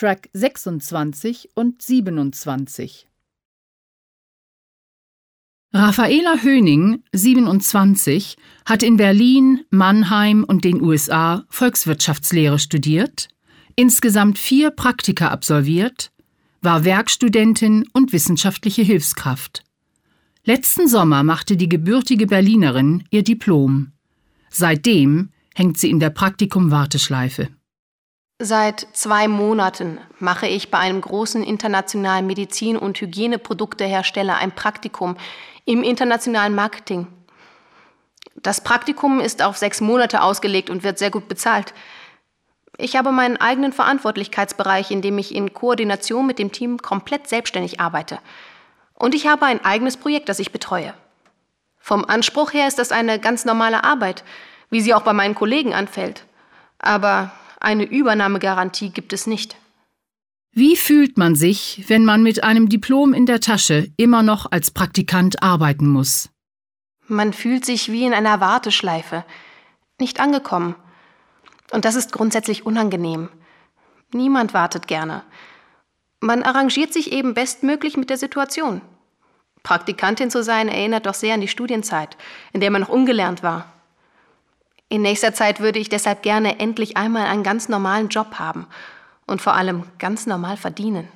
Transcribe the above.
Track 26 und 27. Raffaela Höning, 27, hat in Berlin, Mannheim und den USA Volkswirtschaftslehre studiert, insgesamt vier Praktika absolviert, war Werkstudentin und wissenschaftliche Hilfskraft. Letzten Sommer machte die gebürtige Berlinerin ihr Diplom. Seitdem hängt sie in der Praktikum-Warteschleife. Seit zwei Monaten mache ich bei einem großen internationalen Medizin- und Hygieneproduktehersteller ein Praktikum im internationalen Marketing. Das Praktikum ist auf sechs Monate ausgelegt und wird sehr gut bezahlt. Ich habe meinen eigenen Verantwortlichkeitsbereich, in dem ich in Koordination mit dem Team komplett selbstständig arbeite. Und ich habe ein eigenes Projekt, das ich betreue. Vom Anspruch her ist das eine ganz normale Arbeit, wie sie auch bei meinen Kollegen anfällt. Aber eine Übernahmegarantie gibt es nicht. Wie fühlt man sich, wenn man mit einem Diplom in der Tasche immer noch als Praktikant arbeiten muss? Man fühlt sich wie in einer Warteschleife, nicht angekommen. Und das ist grundsätzlich unangenehm. Niemand wartet gerne. Man arrangiert sich eben bestmöglich mit der Situation. Praktikantin zu sein erinnert doch sehr an die Studienzeit, in der man noch ungelernt war. In nächster Zeit würde ich deshalb gerne endlich einmal einen ganz normalen Job haben und vor allem ganz normal verdienen.